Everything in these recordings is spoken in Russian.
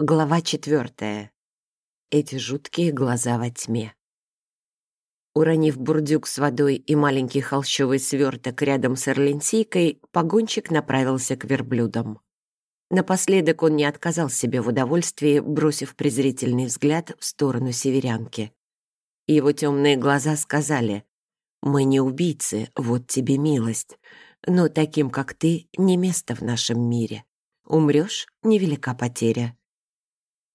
Глава четвертая. Эти жуткие глаза во тьме. Уронив бурдюк с водой и маленький холщовый сверток рядом с орленсийкой, погонщик направился к верблюдам. Напоследок он не отказал себе в удовольствии, бросив презрительный взгляд в сторону северянки. Его темные глаза сказали, «Мы не убийцы, вот тебе милость, но таким, как ты, не место в нашем мире. Умрешь — невелика потеря».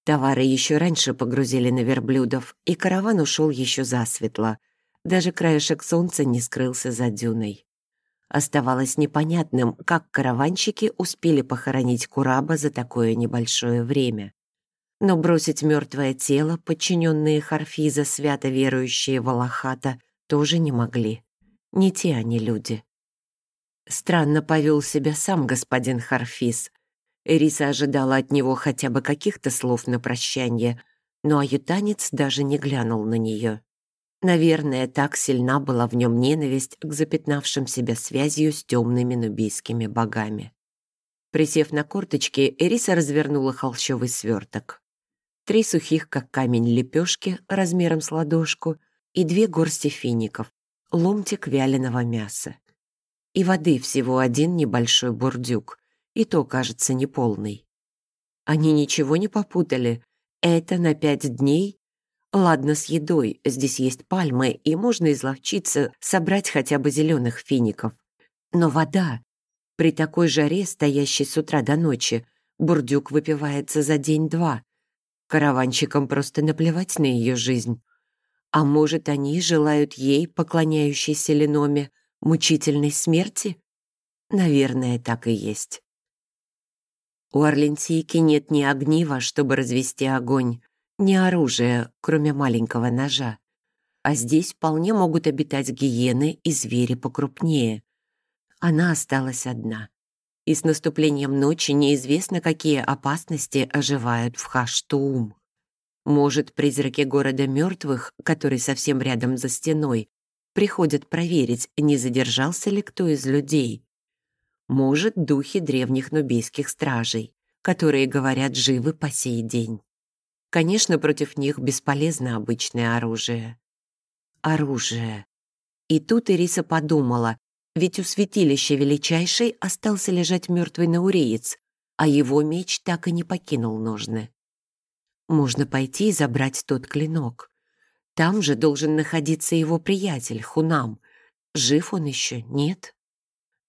Товары еще раньше погрузили на верблюдов, и караван ушел еще засветло. Даже краешек солнца не скрылся за дюной. Оставалось непонятным, как караванщики успели похоронить Кураба за такое небольшое время. Но бросить мертвое тело, подчиненные Харфиза, свято верующие в Аллахата, тоже не могли. Не те они люди. Странно повел себя сам господин Харфиз — Эриса ожидала от него хотя бы каких-то слов на прощание, но аютанец даже не глянул на нее. Наверное, так сильна была в нем ненависть к запятнавшим себя связью с темными нубийскими богами. Присев на корточки, Эриса развернула холщовый сверток. Три сухих, как камень, лепешки размером с ладошку и две горсти фиников, ломтик вяленого мяса. И воды всего один небольшой бурдюк, и то, кажется, неполный. Они ничего не попутали. Это на пять дней? Ладно, с едой, здесь есть пальмы, и можно изловчиться, собрать хотя бы зеленых фиников. Но вода. При такой жаре, стоящей с утра до ночи, бурдюк выпивается за день-два. Караванщикам просто наплевать на ее жизнь. А может, они желают ей, поклоняющейся Леноме, мучительной смерти? Наверное, так и есть. У Орленсийки нет ни огнива, чтобы развести огонь, ни оружия, кроме маленького ножа. А здесь вполне могут обитать гиены и звери покрупнее. Она осталась одна. И с наступлением ночи неизвестно, какие опасности оживают в Хаштуум. Может, призраки города мертвых, который совсем рядом за стеной, приходят проверить, не задержался ли кто из людей может, духи древних нубийских стражей, которые, говорят, живы по сей день. Конечно, против них бесполезно обычное оружие. Оружие. И тут Ириса подумала, ведь у святилища величайшей остался лежать мертвый науреец, а его меч так и не покинул ножны. Можно пойти и забрать тот клинок. Там же должен находиться его приятель, Хунам. Жив он еще, нет?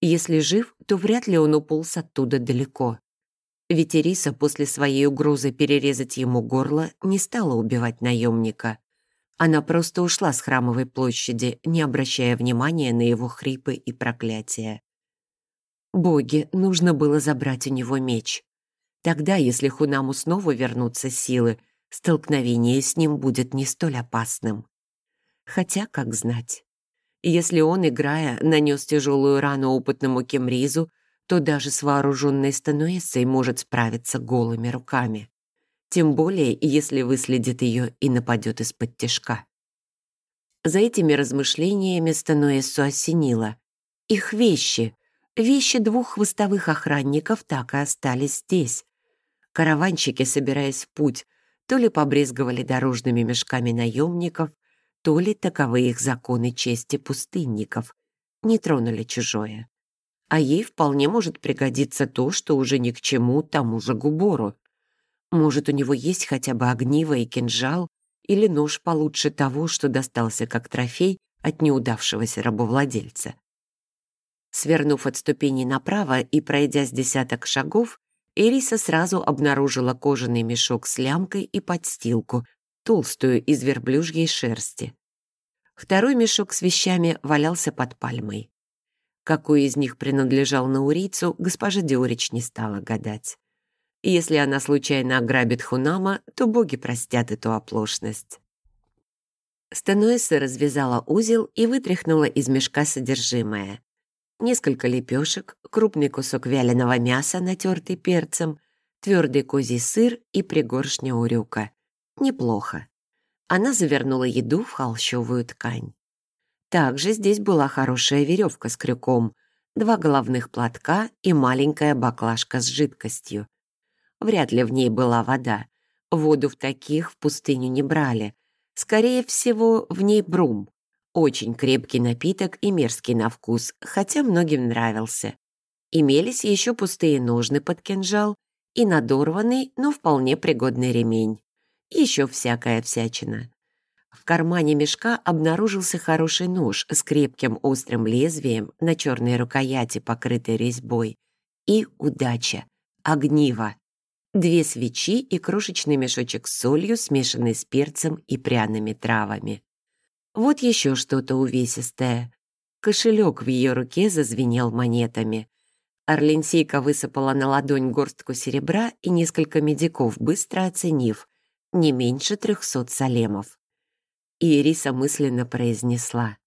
Если жив, то вряд ли он уполз оттуда далеко. Ведь Ириса после своей угрозы перерезать ему горло не стала убивать наемника. Она просто ушла с храмовой площади, не обращая внимания на его хрипы и проклятия. Боги, нужно было забрать у него меч. Тогда, если Хунаму снова вернутся силы, столкновение с ним будет не столь опасным. Хотя, как знать. Если он, играя, нанес тяжелую рану опытному Кемризу, то даже с вооруженной стануэссой может справиться голыми руками. Тем более, если выследит ее и нападет из-под тяжка. За этими размышлениями Стануэссу осенило. Их вещи, вещи двух хвостовых охранников так и остались здесь. Караванщики, собираясь в путь, то ли побрезговали дорожными мешками наемников, то ли таковы их законы чести пустынников, не тронули чужое. А ей вполне может пригодиться то, что уже ни к чему тому же Губору. Может, у него есть хотя бы огниво и кинжал, или нож получше того, что достался как трофей от неудавшегося рабовладельца. Свернув от ступеней направо и пройдя с десяток шагов, Эриса сразу обнаружила кожаный мешок с лямкой и подстилку, толстую из верблюжьей шерсти. Второй мешок с вещами валялся под пальмой. Какой из них принадлежал наурийцу, госпожа Диорич не стала гадать. Если она случайно ограбит Хунама, то боги простят эту оплошность. Стануэса развязала узел и вытряхнула из мешка содержимое. Несколько лепешек, крупный кусок вяленого мяса, натертый перцем, твердый козий сыр и пригоршня урюка. Неплохо. Она завернула еду в холщовую ткань. Также здесь была хорошая веревка с крюком, два головных платка и маленькая баклажка с жидкостью. Вряд ли в ней была вода. Воду в таких в пустыню не брали. Скорее всего, в ней брум. Очень крепкий напиток и мерзкий на вкус, хотя многим нравился. Имелись еще пустые ножны под кинжал и надорванный, но вполне пригодный ремень. Еще всякая всячина. В кармане мешка обнаружился хороший нож с крепким острым лезвием на черной рукояти, покрытой резьбой. И удача. Огниво. Две свечи и крошечный мешочек с солью, смешанный с перцем и пряными травами. Вот еще что-то увесистое. Кошелек в ее руке зазвенел монетами. Орленсейка высыпала на ладонь горстку серебра и несколько медиков, быстро оценив. Не меньше трехсот салемов. Ириса мысленно произнесла.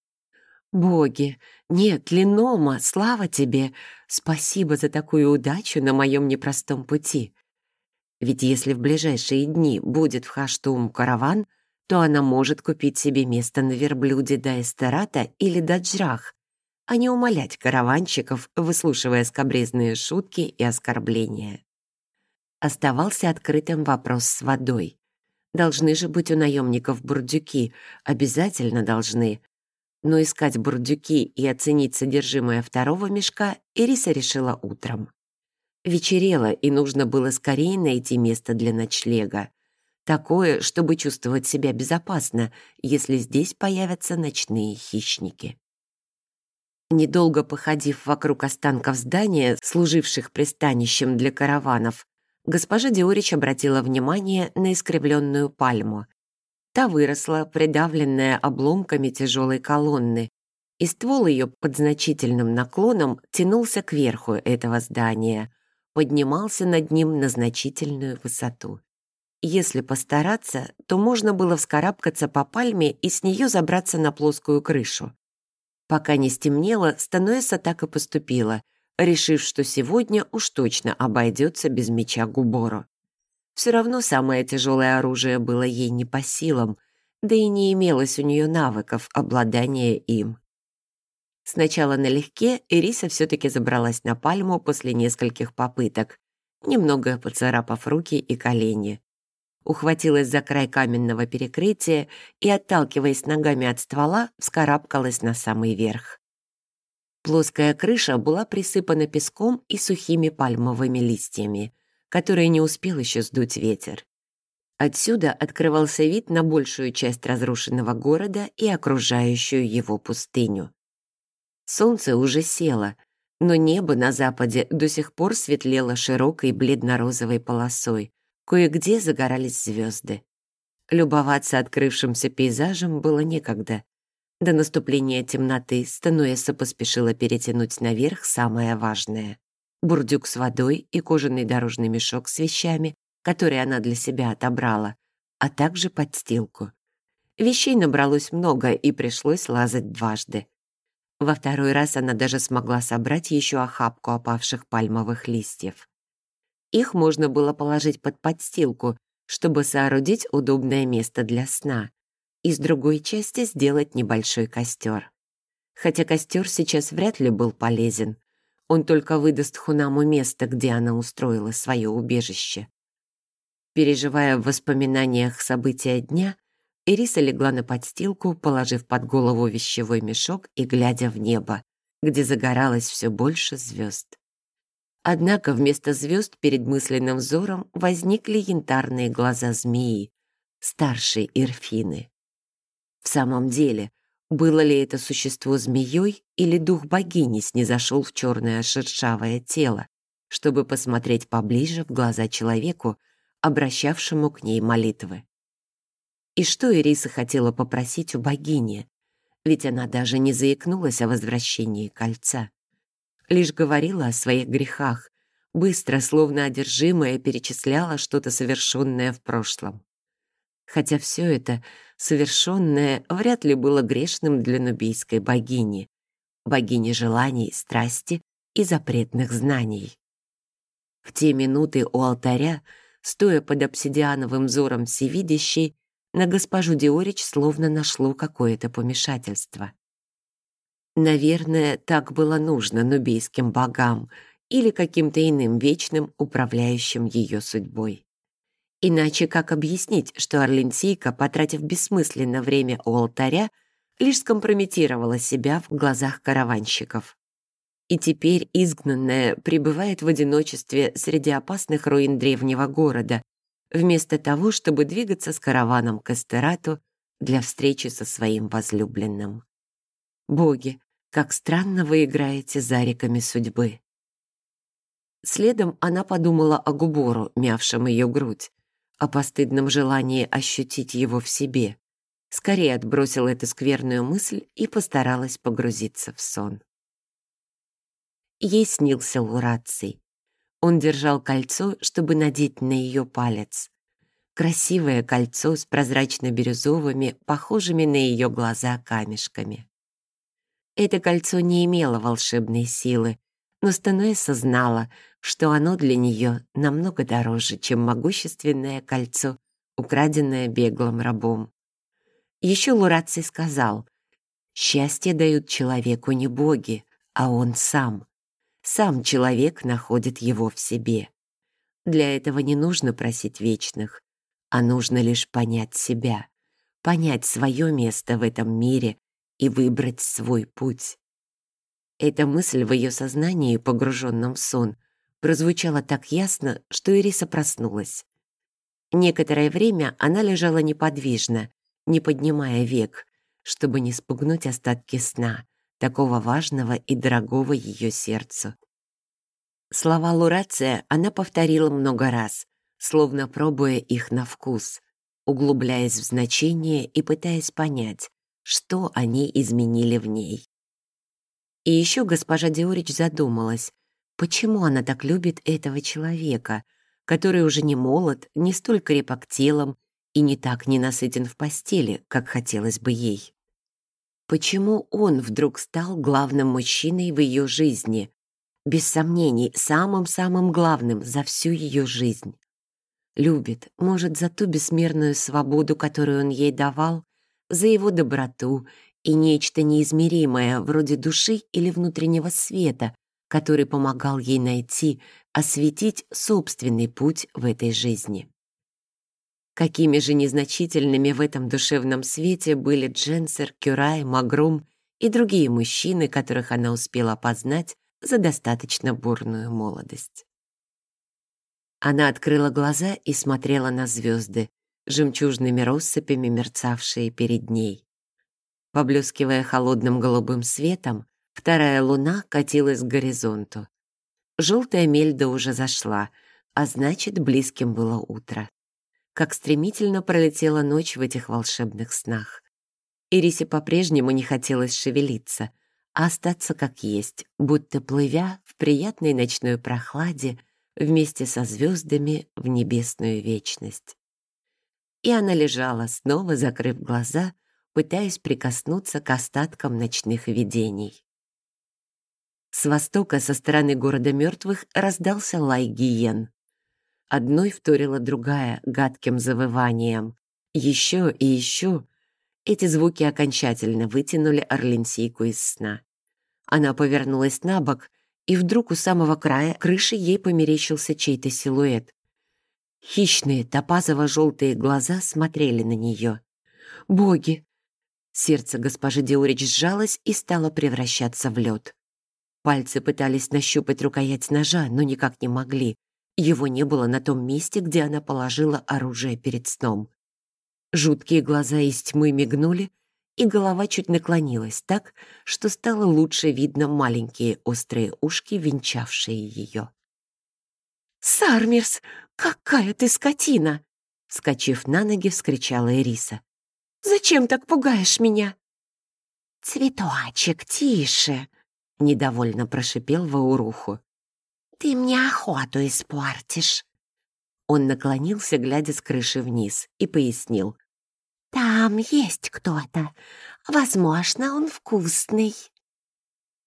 «Боги! Нет, Ленома, слава тебе! Спасибо за такую удачу на моем непростом пути!» Ведь если в ближайшие дни будет в Хаштум караван, то она может купить себе место на верблюде до Эстерата или до Джрах, а не умолять караванщиков, выслушивая скобрезные шутки и оскорбления. Оставался открытым вопрос с водой. Должны же быть у наемников бурдюки, обязательно должны. Но искать бурдюки и оценить содержимое второго мешка Ириса решила утром. Вечерело, и нужно было скорее найти место для ночлега. Такое, чтобы чувствовать себя безопасно, если здесь появятся ночные хищники. Недолго походив вокруг останков здания, служивших пристанищем для караванов, госпожа Диорич обратила внимание на искривленную пальму. Та выросла, придавленная обломками тяжелой колонны, и ствол ее под значительным наклоном тянулся к верху этого здания, поднимался над ним на значительную высоту. Если постараться, то можно было вскарабкаться по пальме и с нее забраться на плоскую крышу. Пока не стемнело, Стануэса так и поступила, решив, что сегодня уж точно обойдется без меча Губору. Все равно самое тяжелое оружие было ей не по силам, да и не имелось у нее навыков обладания им. Сначала налегке Ириса все-таки забралась на пальму после нескольких попыток, немного поцарапав руки и колени ухватилась за край каменного перекрытия и, отталкиваясь ногами от ствола, вскарабкалась на самый верх. Плоская крыша была присыпана песком и сухими пальмовыми листьями, которые не успел еще сдуть ветер. Отсюда открывался вид на большую часть разрушенного города и окружающую его пустыню. Солнце уже село, но небо на западе до сих пор светлело широкой бледно-розовой полосой, Кое-где загорались звезды. Любоваться открывшимся пейзажем было некогда. До наступления темноты Стануэса поспешила перетянуть наверх самое важное — бурдюк с водой и кожаный дорожный мешок с вещами, которые она для себя отобрала, а также подстилку. Вещей набралось много, и пришлось лазать дважды. Во второй раз она даже смогла собрать еще охапку опавших пальмовых листьев. Их можно было положить под подстилку, чтобы соорудить удобное место для сна, и с другой части сделать небольшой костер. Хотя костер сейчас вряд ли был полезен. Он только выдаст Хунаму место, где она устроила свое убежище. Переживая в воспоминаниях события дня, Ириса легла на подстилку, положив под голову вещевой мешок и глядя в небо, где загоралось все больше звезд. Однако вместо звезд перед мысленным взором возникли янтарные глаза змеи, старшей Ирфины. В самом деле, было ли это существо змеей или дух богини снизошел в черное шершавое тело, чтобы посмотреть поближе в глаза человеку, обращавшему к ней молитвы? И что Ириса хотела попросить у богини? Ведь она даже не заикнулась о возвращении кольца лишь говорила о своих грехах, быстро, словно одержимая, перечисляла что-то совершенное в прошлом. Хотя все это, совершенное, вряд ли было грешным для нубийской богини, богини желаний, страсти и запретных знаний. В те минуты у алтаря, стоя под обсидиановым взором всевидящей, на госпожу Диорич словно нашло какое-то помешательство. Наверное, так было нужно нубийским богам, или каким-то иным вечным, управляющим ее судьбой. Иначе как объяснить, что Орленсийка, потратив бессмысленно время у алтаря, лишь скомпрометировала себя в глазах караванщиков? И теперь изгнанная пребывает в одиночестве среди опасных руин древнего города, вместо того, чтобы двигаться с караваном к Эстерату для встречи со своим возлюбленным. Боги, как странно вы играете за реками судьбы. Следом она подумала о Губору, мявшем ее грудь, о постыдном желании ощутить его в себе. Скорее отбросила эту скверную мысль и постаралась погрузиться в сон. Ей снился Лураций. Он держал кольцо, чтобы надеть на ее палец. Красивое кольцо с прозрачно-бирюзовыми, похожими на ее глаза камешками. Это кольцо не имело волшебной силы, но Стенуэса знала, что оно для нее намного дороже, чем могущественное кольцо, украденное беглым рабом. Еще Лураций сказал, «Счастье дают человеку не боги, а он сам. Сам человек находит его в себе. Для этого не нужно просить вечных, а нужно лишь понять себя, понять свое место в этом мире и выбрать свой путь. Эта мысль в ее сознании, погруженном в сон, прозвучала так ясно, что Ириса проснулась. Некоторое время она лежала неподвижно, не поднимая век, чтобы не спугнуть остатки сна, такого важного и дорогого ее сердцу. Слова Лурация она повторила много раз, словно пробуя их на вкус, углубляясь в значение и пытаясь понять, что они изменили в ней. И еще госпожа Диорич задумалась, почему она так любит этого человека, который уже не молод, не столь крепок телом и не так ненасытен в постели, как хотелось бы ей. Почему он вдруг стал главным мужчиной в ее жизни? Без сомнений, самым-самым главным за всю ее жизнь. Любит, может, за ту бессмерную свободу, которую он ей давал, за его доброту и нечто неизмеримое, вроде души или внутреннего света, который помогал ей найти, осветить собственный путь в этой жизни. Какими же незначительными в этом душевном свете были Дженсер, Кюрай, Магрум и другие мужчины, которых она успела познать за достаточно бурную молодость. Она открыла глаза и смотрела на звезды, жемчужными россыпями мерцавшие перед ней. Поблескивая холодным голубым светом, вторая луна катилась к горизонту. Желтая мельда уже зашла, а значит, близким было утро. Как стремительно пролетела ночь в этих волшебных снах. Ирисе по-прежнему не хотелось шевелиться, а остаться как есть, будто плывя в приятной ночной прохладе вместе со звездами в небесную вечность. И она лежала, снова закрыв глаза, пытаясь прикоснуться к остаткам ночных видений. С востока, со стороны города мертвых, раздался лай гиен. Одной вторила другая гадким завыванием. Еще и еще. Эти звуки окончательно вытянули Орленсийку из сна. Она повернулась на бок, и вдруг у самого края крыши ей померещился чей-то силуэт. Хищные топазово-желтые глаза смотрели на нее. «Боги, Сердце госпожи Диорич сжалось и стало превращаться в лед. Пальцы пытались нащупать рукоять ножа, но никак не могли. Его не было на том месте, где она положила оружие перед сном. Жуткие глаза из тьмы мигнули, и голова чуть наклонилась так, что стало лучше видно маленькие острые ушки, венчавшие ее. «Сармерс, какая ты скотина!» Вскочив на ноги, вскричала Эриса. Зачем так пугаешь меня?» «Цветочек, тише!» — недовольно прошипел Вауруху. «Ты мне охоту испортишь!» Он наклонился, глядя с крыши вниз, и пояснил. «Там есть кто-то. Возможно, он вкусный».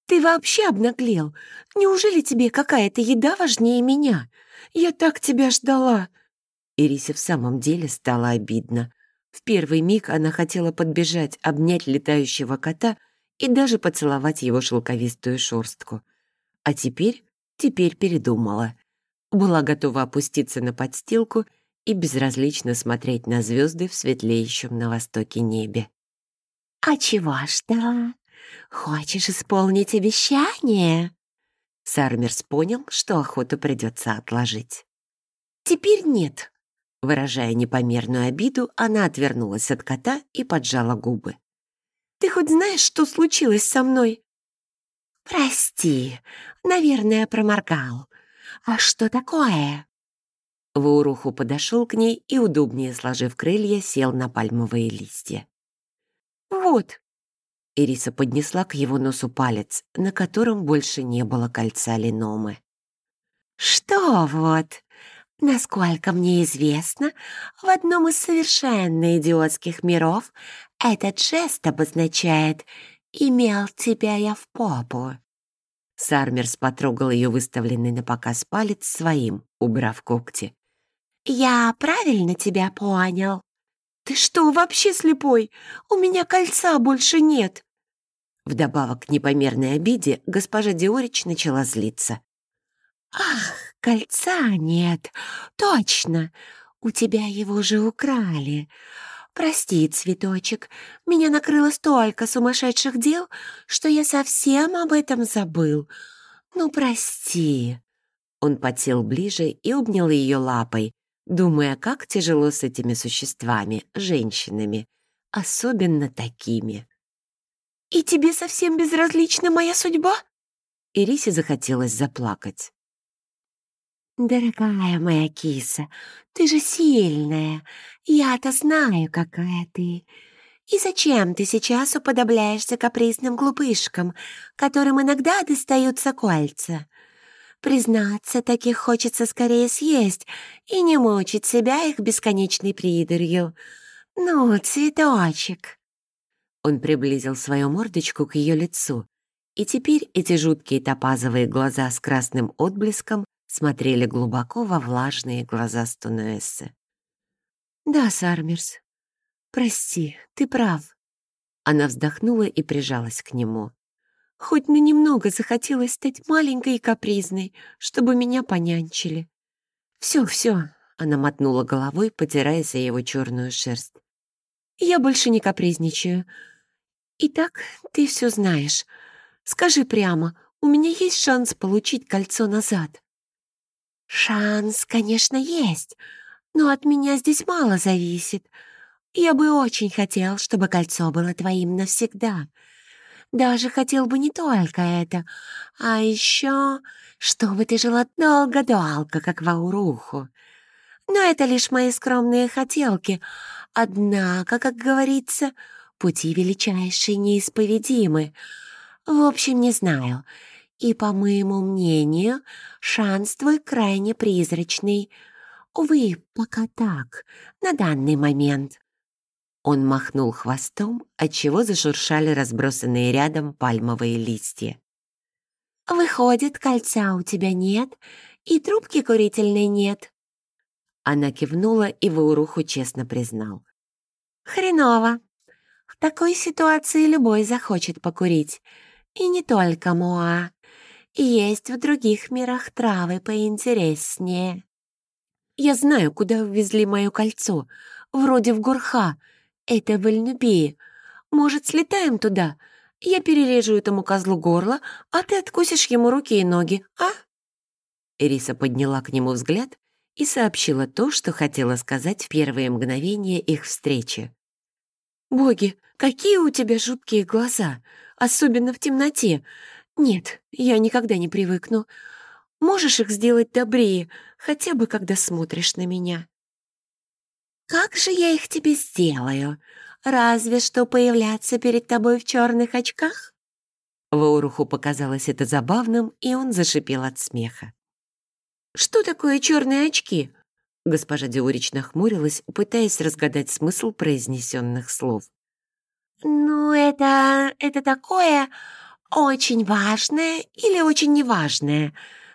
«Ты вообще обнаглел? Неужели тебе какая-то еда важнее меня? Я так тебя ждала!» Ирисе в самом деле стало обидно. В первый миг она хотела подбежать, обнять летающего кота и даже поцеловать его шелковистую шорстку. А теперь теперь передумала. Была готова опуститься на подстилку и безразлично смотреть на звезды в светлеющем на востоке небе. «А чего ждала? Хочешь исполнить обещание?» Сармерс понял, что охоту придется отложить. «Теперь нет», Выражая непомерную обиду, она отвернулась от кота и поджала губы. «Ты хоть знаешь, что случилось со мной?» «Прости, наверное, проморгал. А что такое?» Вауруху подошел к ней и, удобнее сложив крылья, сел на пальмовые листья. «Вот». Ириса поднесла к его носу палец, на котором больше не было кольца линомы. «Что вот?» Насколько мне известно, в одном из совершенно идиотских миров этот жест обозначает «имел тебя я в попу». Сармерс потрогал ее выставленный на показ палец своим, убрав когти. «Я правильно тебя понял?» «Ты что, вообще слепой? У меня кольца больше нет!» Вдобавок к непомерной обиде госпожа Диорич начала злиться. «Ах, кольца нет, точно! У тебя его уже украли. Прости, цветочек, меня накрыло столько сумасшедших дел, что я совсем об этом забыл. Ну, прости». Он подсел ближе и обнял ее лапой, думая, как тяжело с этими существами, женщинами, особенно такими. «И тебе совсем безразлична моя судьба?» Ирисе захотелось заплакать. «Дорогая моя киса, ты же сильная. Я-то знаю, какая ты. И зачем ты сейчас уподобляешься капризным глупышкам, которым иногда достаются кольца? Признаться, таких хочется скорее съесть и не мучить себя их бесконечной придурью. Ну, цветочек». Он приблизил свою мордочку к ее лицу, и теперь эти жуткие топазовые глаза с красным отблеском смотрели глубоко во влажные глаза Стунуэссы. «Да, Сармерс, прости, ты прав». Она вздохнула и прижалась к нему. «Хоть на немного захотелось стать маленькой и капризной, чтобы меня понянчили». «Все, все», — она мотнула головой, потирая за его черную шерсть. «Я больше не капризничаю. Итак, ты все знаешь. Скажи прямо, у меня есть шанс получить кольцо назад?» «Шанс, конечно, есть, но от меня здесь мало зависит. Я бы очень хотел, чтобы кольцо было твоим навсегда. Даже хотел бы не только это, а еще, чтобы ты жила долго-долго, как Вауруху. Но это лишь мои скромные хотелки. Однако, как говорится, пути величайшие неисповедимы. В общем, не знаю, и, по моему мнению, шанс твой крайне призрачный. Увы, пока так, на данный момент». Он махнул хвостом, отчего зашуршали разбросанные рядом пальмовые листья. «Выходит, кольца у тебя нет, и трубки курительной нет». Она кивнула и Вауруху честно признал. «Хреново. В такой ситуации любой захочет покурить. И не только Моа. Есть в других мирах травы поинтереснее. Я знаю, куда увезли мое кольцо. Вроде в Гурха. Это в Эльнубии. Может, слетаем туда? Я перережу этому козлу горло, а ты откусишь ему руки и ноги, а?» Эриса подняла к нему взгляд и сообщила то, что хотела сказать в первые мгновения их встречи. «Боги, какие у тебя жуткие глаза, особенно в темноте. «Нет, я никогда не привыкну. Можешь их сделать добрее, хотя бы когда смотришь на меня?» «Как же я их тебе сделаю? Разве что появляться перед тобой в черных очках?» Вауруху показалось это забавным, и он зашипел от смеха. «Что такое черные очки?» Госпожа Диурич нахмурилась, пытаясь разгадать смысл произнесенных слов. «Ну, это... это такое очень важное или очень неважное,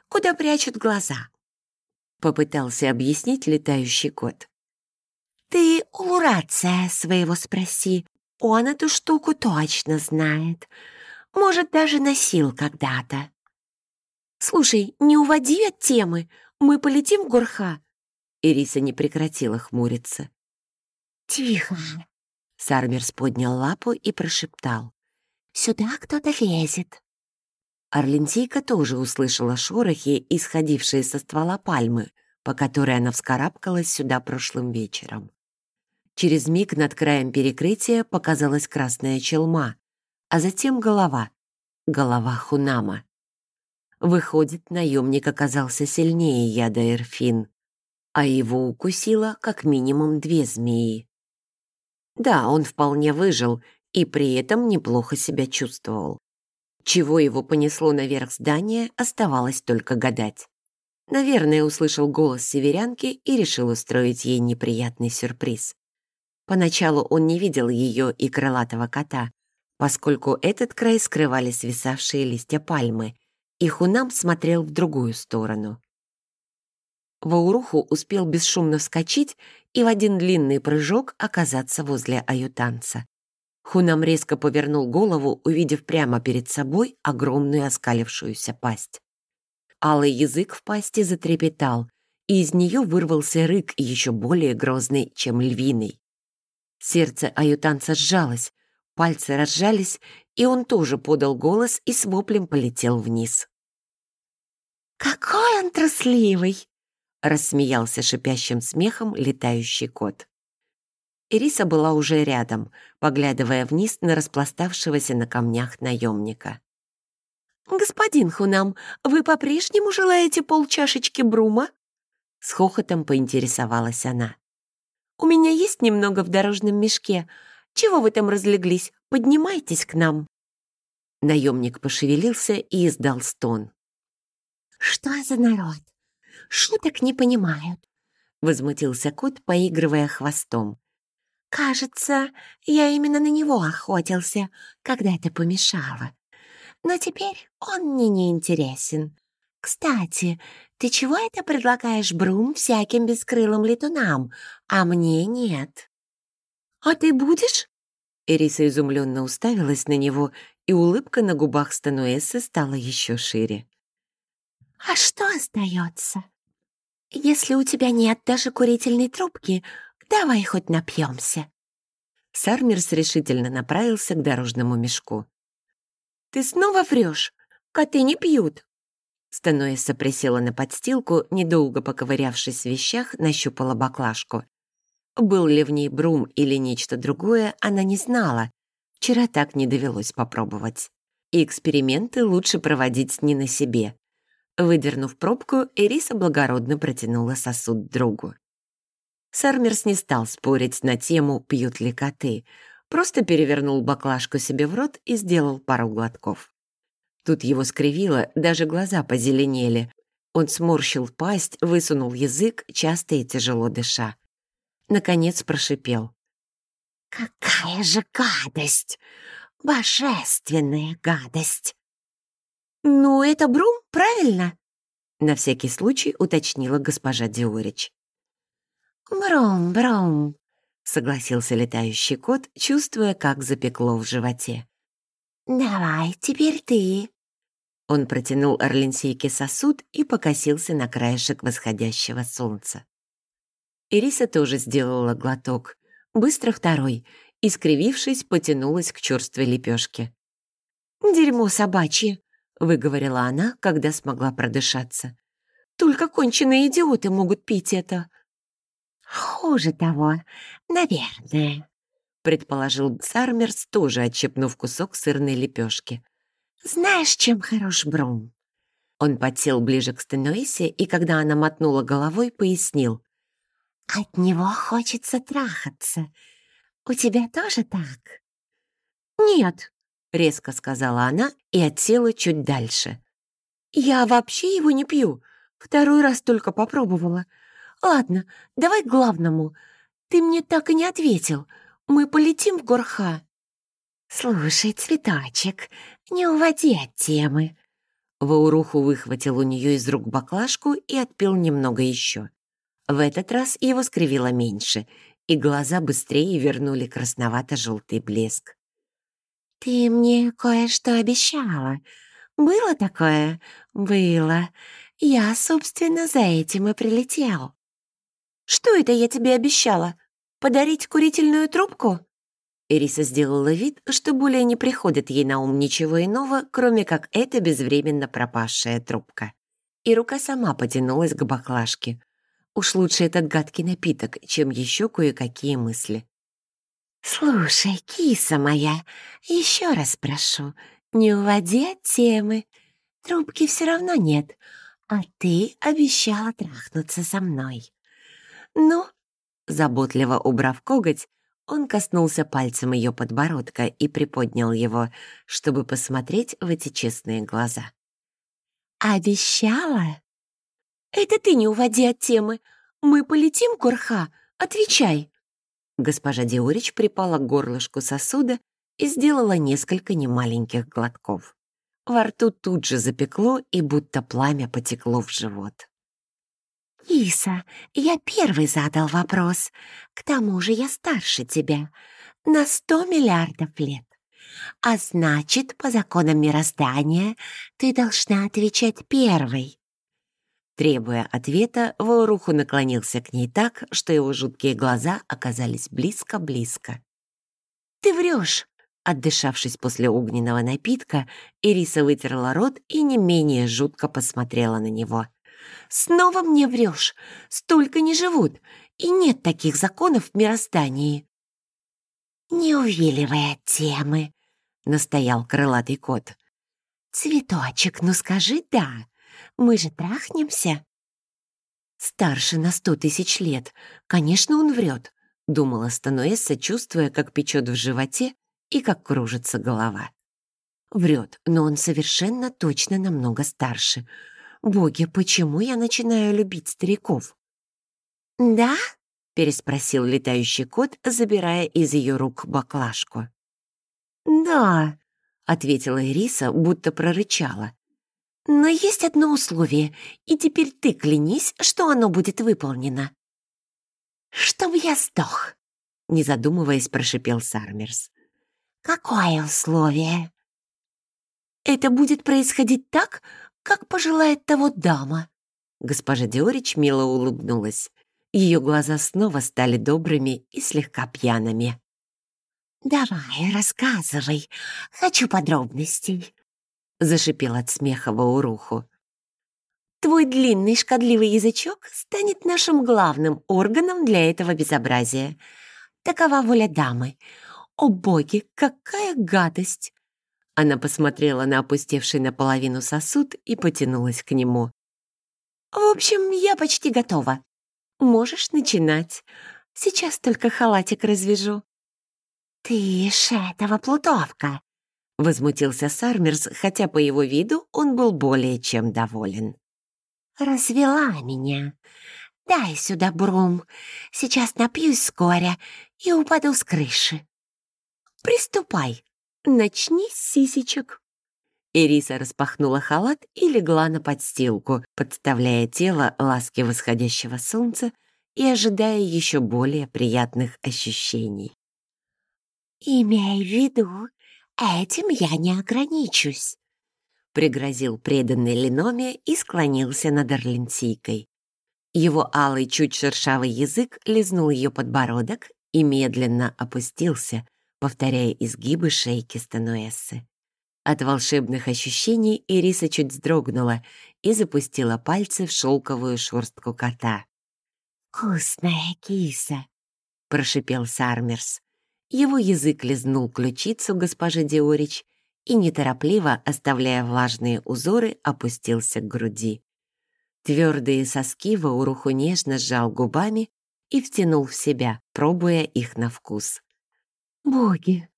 куда прячут глаза», — попытался объяснить летающий кот. «Ты у Лурация своего спроси, он эту штуку точно знает. Может, даже носил когда-то». Слушай, не уводи от темы. Мы полетим в Гурха. Ириса не прекратила хмуриться. «Тихо!» Сармерс поднял лапу и прошептал. «Сюда кто-то лезет!» Орленсийка тоже услышала шорохи, исходившие со ствола пальмы, по которой она вскарабкалась сюда прошлым вечером. Через миг над краем перекрытия показалась красная челма, а затем голова. Голова Хунама. Выходит, наемник оказался сильнее яда Эрфин, а его укусило как минимум две змеи. Да, он вполне выжил и при этом неплохо себя чувствовал. Чего его понесло наверх здания, оставалось только гадать. Наверное, услышал голос северянки и решил устроить ей неприятный сюрприз. Поначалу он не видел ее и крылатого кота, поскольку этот край скрывали свисавшие листья пальмы, и Хунам смотрел в другую сторону. Вауруху успел бесшумно вскочить и в один длинный прыжок оказаться возле аютанца. Хунам резко повернул голову, увидев прямо перед собой огромную оскалившуюся пасть. Алый язык в пасти затрепетал, и из нее вырвался рык еще более грозный, чем львиный. Сердце аютанца сжалось, пальцы разжались, и он тоже подал голос и с воплем полетел вниз. «Какой он трусливый!» — рассмеялся шипящим смехом летающий кот. Ириса была уже рядом, поглядывая вниз на распластавшегося на камнях наемника. «Господин Хунам, вы по-прежнему желаете полчашечки брума?» С хохотом поинтересовалась она. «У меня есть немного в дорожном мешке. Чего вы там разлеглись? Поднимайтесь к нам». Наемник пошевелился и издал стон. «Что за народ? Шуток не понимают», — возмутился кот, поигрывая хвостом. Кажется, я именно на него охотился, когда ты помешала. Но теперь он мне не интересен. Кстати, ты чего это предлагаешь Брум всяким бескрылым летунам, а мне нет? А ты будешь? Эриса изумленно уставилась на него, и улыбка на губах Стануэсы стала еще шире. «А что остается? Если у тебя нет даже курительной трубки, Давай хоть напьемся. Сармерс решительно направился к дорожному мешку. «Ты снова врешь? Коты не пьют!» Стануэса присела на подстилку, недолго поковырявшись в вещах, нащупала баклажку. Был ли в ней брум или нечто другое, она не знала. Вчера так не довелось попробовать. И эксперименты лучше проводить не на себе. Выдернув пробку, Эриса благородно протянула сосуд другу. Сармерс не стал спорить на тему, пьют ли коты, просто перевернул баклажку себе в рот и сделал пару глотков. Тут его скривило, даже глаза позеленели. Он сморщил пасть, высунул язык, часто и тяжело дыша. Наконец прошипел. «Какая же гадость! Божественная гадость!» «Ну, это Брум, правильно?» На всякий случай уточнила госпожа Диорич. «Бром-бром», — согласился летающий кот, чувствуя, как запекло в животе. «Давай, теперь ты». Он протянул Орленсийке сосуд и покосился на краешек восходящего солнца. Ириса тоже сделала глоток, быстро второй, и, скривившись, потянулась к черствой лепешке. «Дерьмо собачье», — выговорила она, когда смогла продышаться. «Только конченые идиоты могут пить это». «Хуже того, наверное», — предположил Сармерс, тоже отщепнув кусок сырной лепешки. «Знаешь, чем хорош Брум?» Он подсел ближе к Стенуэсе и, когда она мотнула головой, пояснил. «От него хочется трахаться. У тебя тоже так?» «Нет», — резко сказала она и отсела чуть дальше. «Я вообще его не пью. Второй раз только попробовала. Ладно, давай к главному. Ты мне так и не ответил. Мы полетим в Горха. Слушай, цветочек, не уводи от темы. Вауруху выхватил у нее из рук баклажку и отпил немного еще. В этот раз его скривило меньше, и глаза быстрее вернули красновато-желтый блеск. «Ты мне кое-что обещала. «Было такое?» «Было. Я, собственно, за этим и прилетел». «Что это я тебе обещала? Подарить курительную трубку?» Ириса сделала вид, что более не приходит ей на ум ничего иного, кроме как эта безвременно пропавшая трубка. И рука сама потянулась к баклажке. Уж лучше этот гадкий напиток, чем еще кое-какие мысли. «Слушай, киса моя, еще раз прошу, не уводи от темы. Трубки все равно нет, а ты обещала трахнуться со мной». «Ну?» Заботливо убрав коготь, он коснулся пальцем ее подбородка и приподнял его, чтобы посмотреть в эти честные глаза. «Обещала?» «Это ты не уводи от темы. Мы полетим, Курха? Отвечай!» Госпожа Диорич припала к горлышку сосуда и сделала несколько немаленьких глотков. Во рту тут же запекло, и будто пламя потекло в живот. «Киса, я первый задал вопрос. К тому же я старше тебя. На сто миллиардов лет. А значит, по законам мироздания, ты должна отвечать первой». Требуя ответа, Вауруху наклонился к ней так, что его жуткие глаза оказались близко-близко. «Ты врешь!» Отдышавшись после огненного напитка, Ириса вытерла рот и не менее жутко посмотрела на него. Снова мне врешь. Столько не живут, и нет таких законов в мироздании». «Не увиливай от темы», — настоял крылатый кот. «Цветочек, ну скажи «да». Мы же трахнемся». «Старше на сто тысяч лет. Конечно, он врет», — думала Стануэсса, чувствуя, как печет в животе и как кружится голова. Врет, но он совершенно точно намного старше — Боги, почему я начинаю любить стариков? «Да?» — переспросил летающий кот, забирая из ее рук баклажку. «Да», — ответила Ириса, будто прорычала. «Но есть одно условие, и теперь ты клянись, что оно будет выполнено». «Чтоб я сдох», — не задумываясь, прошипел Сармерс. «Какое условие?» «Это будет происходить так, как пожелает того дама». Госпожа Диорич мило улыбнулась. Ее глаза снова стали добрыми и слегка пьяными. «Давай, рассказывай. Хочу подробностей», — зашипел от смеха Вауруху. «Твой длинный шкодливый язычок станет нашим главным органом для этого безобразия. Такова воля дамы. О боги, какая гадость! Она посмотрела на опустевший наполовину сосуд и потянулась к нему. «В общем, я почти готова. Можешь начинать. Сейчас только халатик развяжу». «Ты шетова плутовка», — возмутился Сармерс, хотя по его виду он был более чем доволен. «Развела меня. Дай сюда брум. Сейчас напьюсь скоро и упаду с крыши». «Приступай», Начни с сисечек». Ириса распахнула халат и легла на подстилку, подставляя тело ласке восходящего солнца и ожидая еще более приятных ощущений. «Имей в виду, этим я не ограничусь», — пригрозил преданный Леноме и склонился над Орленсийкой. Его алый, чуть шершавый язык лизнул ее подбородок и медленно опустился, повторяя изгибы шейки Стануэссы. От волшебных ощущений Ириса чуть вздрогнула и запустила пальцы в шелковую шерстку кота. «Вкусная киса!» — прошипел Сармерс. Его язык лизнул ключицу госпожи Диорич и, неторопливо, оставляя влажные узоры, опустился к груди. Твердые соски Вауруху нежно сжал губами и втянул в себя, пробуя их на вкус. «Боги!»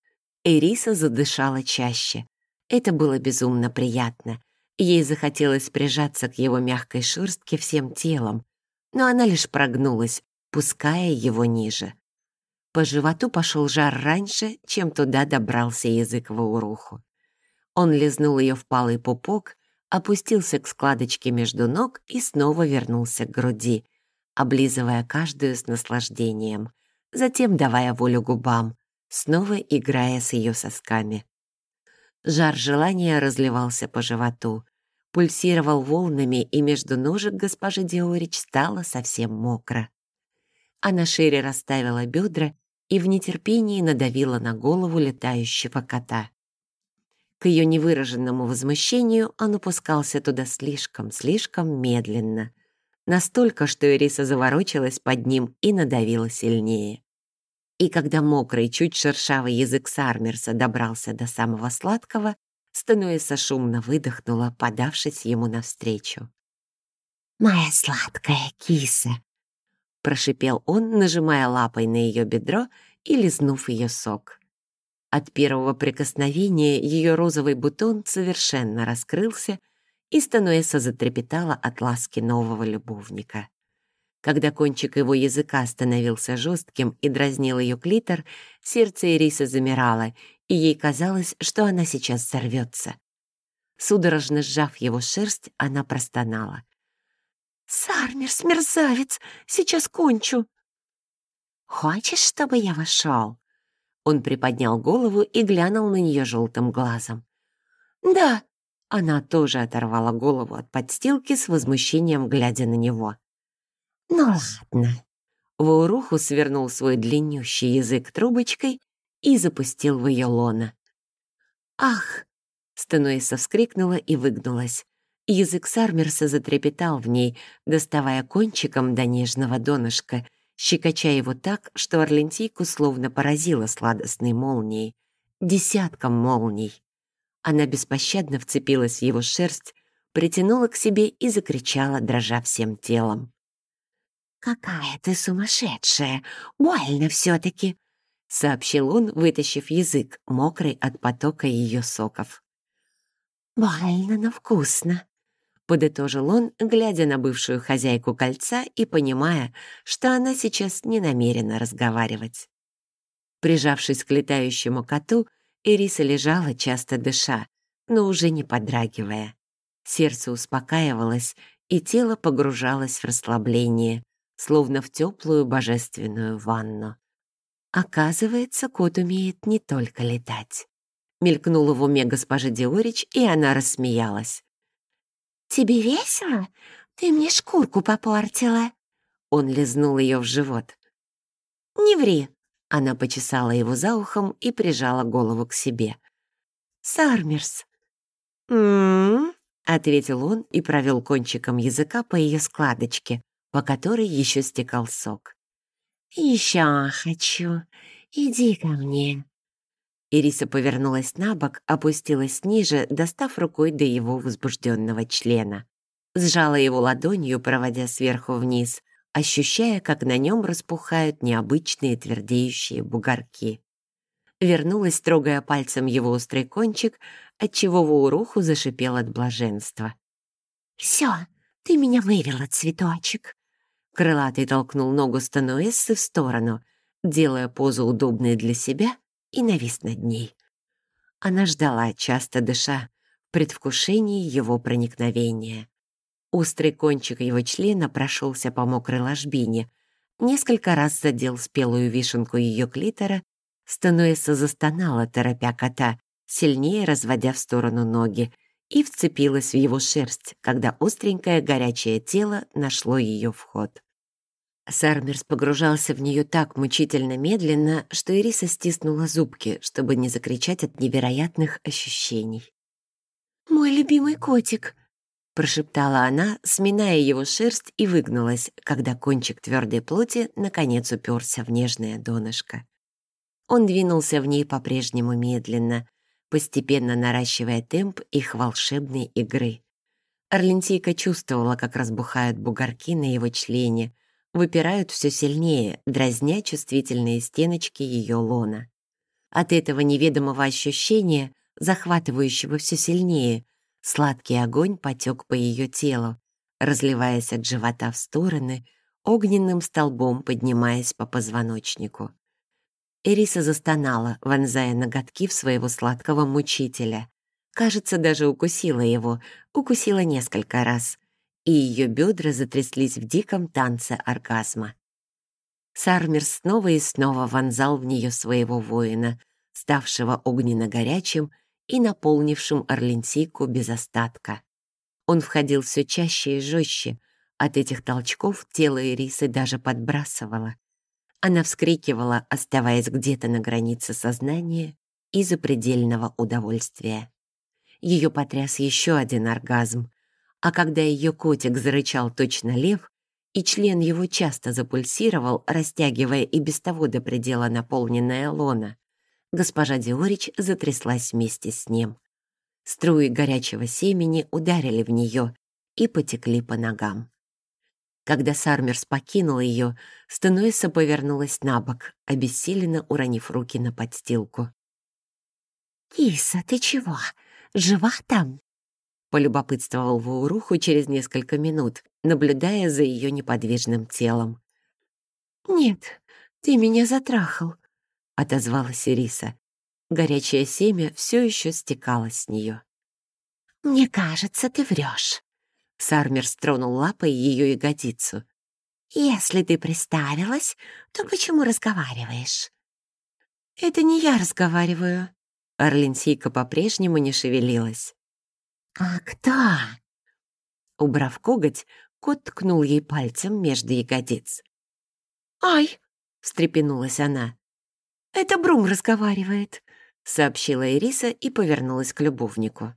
Эриса задышала чаще. Это было безумно приятно. Ей захотелось прижаться к его мягкой шерстке всем телом, но она лишь прогнулась, пуская его ниже. По животу пошел жар раньше, чем туда добрался язык Вауруху. Он лизнул ее в палый пупок, опустился к складочке между ног и снова вернулся к груди, облизывая каждую с наслаждением, затем давая волю губам, снова играя с ее сосками. Жар желания разливался по животу, пульсировал волнами, и между ножек госпожи Диорич стало совсем мокро. Она шире расставила бедра и в нетерпении надавила на голову летающего кота. К ее невыраженному возмущению он опускался туда слишком, слишком медленно. Настолько, что Ириса заворочилась под ним и надавила сильнее. И когда мокрый, чуть шершавый язык Сармерса добрался до самого сладкого, Стануэса шумно выдохнула, подавшись ему навстречу. «Моя сладкая киса!» прошипел он, нажимая лапой на ее бедро и лизнув ее сок. От первого прикосновения ее розовый бутон совершенно раскрылся, и Стануэса затрепетала от ласки нового любовника. Когда кончик его языка становился жестким и дразнил ее клитор, сердце Ирисы замирало, и ей казалось, что она сейчас сорвется. Судорожно сжав его шерсть, она простонала. «Сармерс, мерзавец! Сейчас кончу!» «Хочешь, чтобы я вошел?» Он приподнял голову и глянул на нее желтым глазом. «Да!» Она тоже оторвала голову от подстилки с возмущением, глядя на него. «Ну ладно». Вауруху свернул свой длиннющий язык трубочкой и запустил в ее лона. «Ах!» Стануэса вскрикнула и выгнулась. Язык Сармерса затрепетал в ней, доставая кончиком до нежного донышка — щекоча его так, что Орлентийку словно поразила сладостной молнией, десятком молний. Она беспощадно вцепилась в его шерсть, притянула к себе и закричала, дрожа всем телом. «Какая ты сумасшедшая! Больно все-таки!» — сообщил он, вытащив язык, мокрый от потока ее соков. «Больно, но вкусно!» подытожил он, глядя на бывшую хозяйку кольца и понимая, что она сейчас не намерена разговаривать. Прижавшись к летающему коту, Ириса лежала, часто дыша, но уже не подрагивая. Сердце успокаивалось, и тело погружалось в расслабление, словно в теплую божественную ванну. Оказывается, кот умеет не только летать. Мелькнула в уме госпожа Диорич, и она рассмеялась. «Тебе весело? Ты мне шкурку попортила». Он лизнул ее в живот. «Не ври!» Она почесала его за ухом и прижала голову к себе. «Сармерс!» «М-м-м», ответил он и провел кончиком языка по ее складочке, по которой еще стекал сок. «Еще хочу. Иди ко мне». Ириса повернулась на бок, опустилась ниже, достав рукой до его возбужденного члена. Сжала его ладонью, проводя сверху вниз, ощущая, как на нем распухают необычные твердеющие бугорки. Вернулась, трогая пальцем его острый кончик, отчего Вауруху зашипел от блаженства. «Все, ты меня вывела, цветочек!» Крылатый толкнул ногу Стануэссы в сторону, делая позу удобной для себя и навис над ней. Она ждала, часто дыша, в предвкушении его проникновения. Острый кончик его члена прошелся по мокрой ложбине, несколько раз задел спелую вишенку ее клитора, Стануэса застонала, торопя кота, сильнее разводя в сторону ноги, и вцепилась в его шерсть, когда остренькое горячее тело нашло ее вход. Сармерс погружался в нее так мучительно медленно, что Ириса стиснула зубки, чтобы не закричать от невероятных ощущений. «Мой любимый котик!» — прошептала она, сминая его шерсть и выгнулась, когда кончик твердой плоти наконец уперся в нежное донышко. Он двинулся в ней по-прежнему медленно, постепенно наращивая темп их волшебной игры. Орлентийка чувствовала, как разбухают бугорки на его члене, выпирают все сильнее, дразня чувствительные стеночки ее лона. От этого неведомого ощущения, захватывающего все сильнее, сладкий огонь потек по ее телу, разливаясь от живота в стороны, огненным столбом поднимаясь по позвоночнику. Эриса застонала, вонзая ноготки в своего сладкого мучителя. Кажется, даже укусила его, укусила несколько раз, и ее бедра затряслись в диком танце оргазма. Сармер снова и снова вонзал в нее своего воина, ставшего огненно-горячим и наполнившим Орленсийку без остатка. Он входил все чаще и жестче. От этих толчков тело Ирисы даже подбрасывало. Она вскрикивала, оставаясь где-то на границе сознания и запредельного удовольствия. Ее потряс еще один оргазм, а когда ее котик зарычал точно лев, и член его часто запульсировал, растягивая и без того до предела наполненное лона, госпожа Диорич затряслась вместе с ним. Струи горячего семени ударили в нее и потекли по ногам. Когда Сармерс покинул ее, Стенуэса повернулась на бок, обессиленно уронив руки на подстилку. «Киса, ты чего? Жива там?» Полюбопытствовал Вауруху через несколько минут, наблюдая за ее неподвижным телом. «Нет, ты меня затрахал», — отозвалась Ириса. Горячее семя все еще стекало с нее. «Мне кажется, ты врешь. Сармер стронул лапой ее ягодицу. «Если ты приставилась, то почему разговариваешь?» «Это не я разговариваю». Орленсийка по-прежнему не шевелилась. «А кто?» Убрав коготь, кот ткнул ей пальцем между ягодиц. «Ай!» — встрепенулась она. «Это Брум разговаривает», — сообщила Ириса и повернулась к любовнику.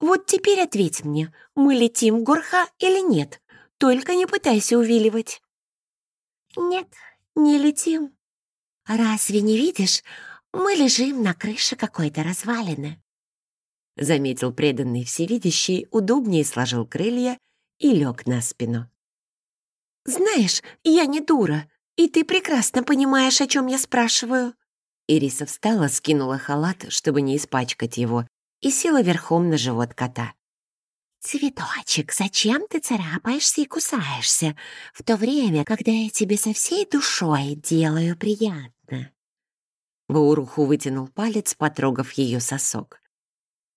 «Вот теперь ответь мне, мы летим в Горха или нет? Только не пытайся увиливать». «Нет, не летим. Разве не видишь, мы лежим на крыше какой-то развалины заметил преданный всевидящий, удобнее сложил крылья и лег на спину. «Знаешь, я не дура, и ты прекрасно понимаешь, о чем я спрашиваю». Ириса встала, скинула халат, чтобы не испачкать его, и села верхом на живот кота. «Цветочек, зачем ты царапаешься и кусаешься, в то время, когда я тебе со всей душой делаю приятно?» Вауруху вытянул палец, потрогав ее сосок.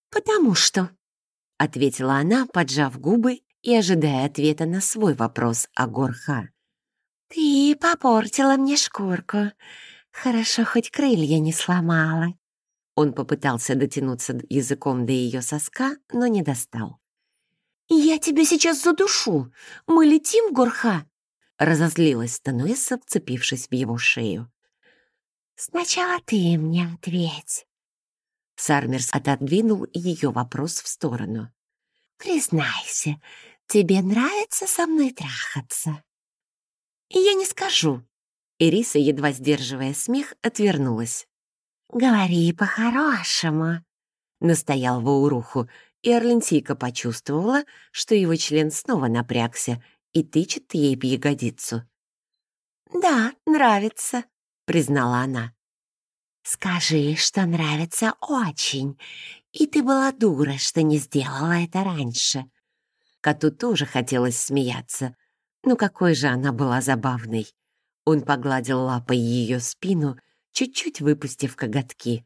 «Потому что», — ответила она, поджав губы и ожидая ответа на свой вопрос о Горха. «Ты попортила мне шкурку. Хорошо, хоть крылья не сломала». Он попытался дотянуться языком до ее соска, но не достал. «Я тебя сейчас задушу! Мы летим в Горха!» Разозлилась Стануэса, вцепившись в его шею. «Сначала ты мне ответь». Сармерс отодвинул ее вопрос в сторону. «Признайся, тебе нравится со мной трахаться?» «Я не скажу». Ириса, едва сдерживая смех, отвернулась. «Говори по-хорошему», — настоял Вауруху, и Орленсийка почувствовала, что его член снова напрягся и тычет ей в ягодицу. «Да, нравится», — признала она. Скажи, что нравится очень, и ты была дура, что не сделала это раньше». Коту тоже хотелось смеяться. но какой же она была забавной. Он погладил лапой ее спину, чуть-чуть выпустив коготки.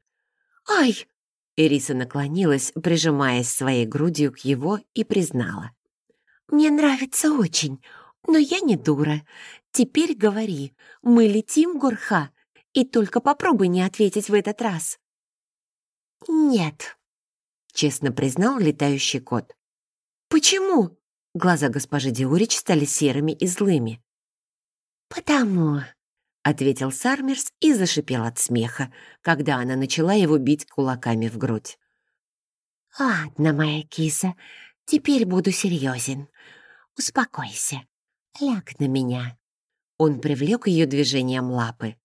«Ай!» Эриса наклонилась, прижимаясь своей грудью к его, и признала. «Мне нравится очень, но я не дура. Теперь говори, мы летим, Гурха, и только попробуй не ответить в этот раз». «Нет», — честно признал летающий кот. «Почему?» Глаза госпожи Диурич стали серыми и злыми. «Потому», — ответил Сармерс и зашипел от смеха, когда она начала его бить кулаками в грудь. «Ладно, моя киса, теперь буду серьезен. Успокойся. Ляг на меня». Он привлек ее движением лапы.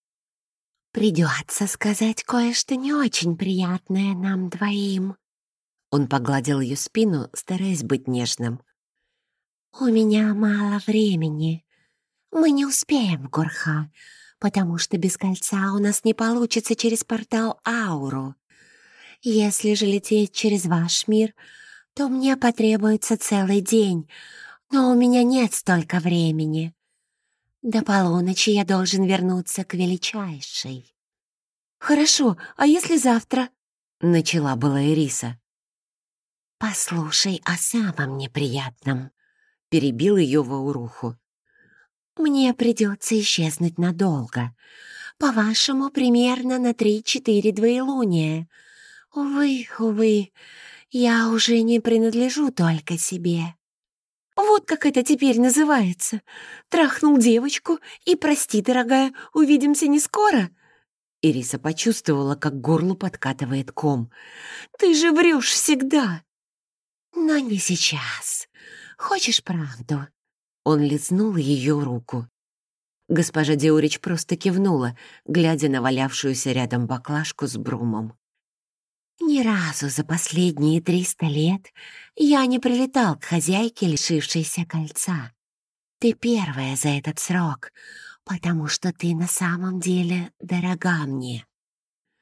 Придется сказать кое-что не очень приятное нам двоим». Он погладил ее спину, стараясь быть нежным. «У меня мало времени. Мы не успеем, Гурха, потому что без кольца у нас не получится через портал Ауру. Если же лететь через ваш мир, то мне потребуется целый день, но у меня нет столько времени. До полуночи я должен вернуться к величайшей. «Хорошо, а если завтра?» — начала была Ириса. «Послушай о самом неприятном», — перебил ее Вауруху. «Мне придется исчезнуть надолго. По-вашему, примерно на три-четыре двоелуния. Увы, увы, я уже не принадлежу только себе. Вот как это теперь называется. Трахнул девочку и, прости, дорогая, увидимся не скоро. Ириса почувствовала, как горлу подкатывает ком. «Ты же врешь всегда!» «Но не сейчас. Хочешь правду?» Он лизнул ее руку. Госпожа Деурич просто кивнула, глядя на валявшуюся рядом баклажку с брумом. «Ни разу за последние триста лет я не прилетал к хозяйке, лишившейся кольца. Ты первая за этот срок, потому что ты на самом деле дорога мне».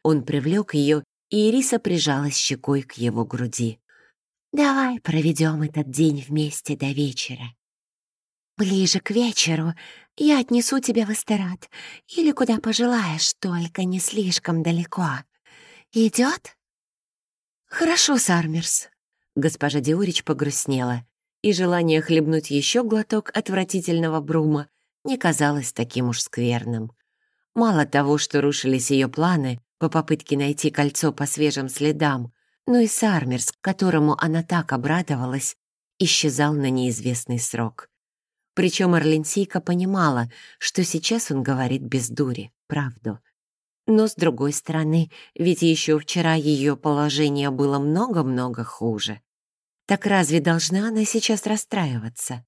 Он привлек ее, и Ириса прижалась щекой к его груди. «Давай проведем этот день вместе до вечера. Ближе к вечеру я отнесу тебя в эстерат или куда пожелаешь, только не слишком далеко. Идет? Хорошо, Сармерс. Госпожа Диорич погрустнела, и желание хлебнуть еще глоток отвратительного брума не казалось таким уж скверным. Мало того, что рушились ее планы по попытке найти кольцо по свежим следам, но и Сармерс, которому она так обрадовалась, исчезал на неизвестный срок. Причем Орленсийка понимала, что сейчас он говорит без дури, правду. Но, с другой стороны, ведь еще вчера ее положение было много-много хуже. Так разве должна она сейчас расстраиваться?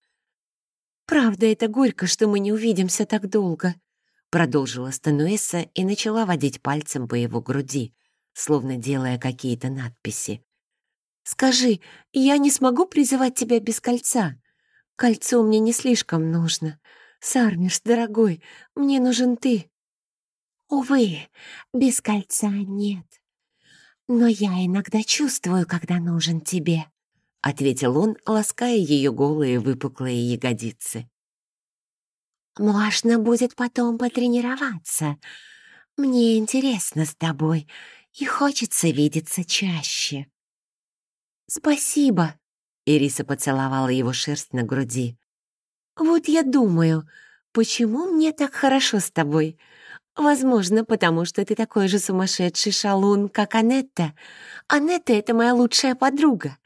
«Правда, это горько, что мы не увидимся так долго», продолжила Стануэса и начала водить пальцем по его груди, словно делая какие-то надписи. «Скажи, я не смогу призывать тебя без кольца?» Кольцо мне не слишком нужно. Сармерс, дорогой, мне нужен ты. Увы, без кольца нет. Но я иногда чувствую, когда нужен тебе, — ответил он, лаская ее голые выпуклые ягодицы. «Можно будет потом потренироваться. Мне интересно с тобой, и хочется видеться чаще». «Спасибо», Ириса поцеловала его шерсть на груди. «Вот я думаю, почему мне так хорошо с тобой? Возможно, потому что ты такой же сумасшедший шалун, как Анетта. Анетта — это моя лучшая подруга.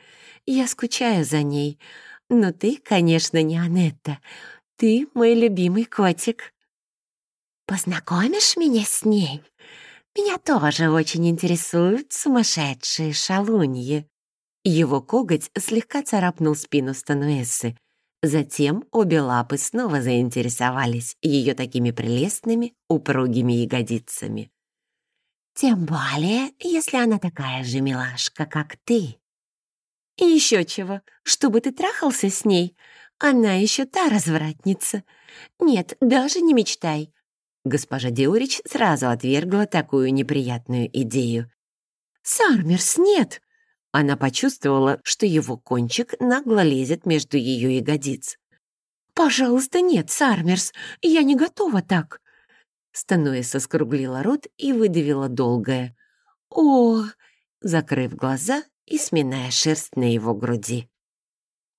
Я скучаю за ней. Но ты, конечно, не Анетта. Ты мой любимый котик». «Познакомишь меня с ней? Меня тоже очень интересуют сумасшедшие шалуньи». Его коготь слегка царапнул спину Стануэссы. Затем обе лапы снова заинтересовались ее такими прелестными, упругими ягодицами. «Тем более, если она такая же милашка, как ты». «И еще чего, чтобы ты трахался с ней? Она еще та развратница. Нет, даже не мечтай». Госпожа Диорич сразу отвергла такую неприятную идею. «Сармерс, нет!» Она почувствовала, что его кончик нагло лезет между ее ягодиц. «Пожалуйста, нет, Сармерс, я не готова так!» Стануэса скруглила рот и выдавила долгое. «О!» закрыв глаза и сминая шерсть на его груди.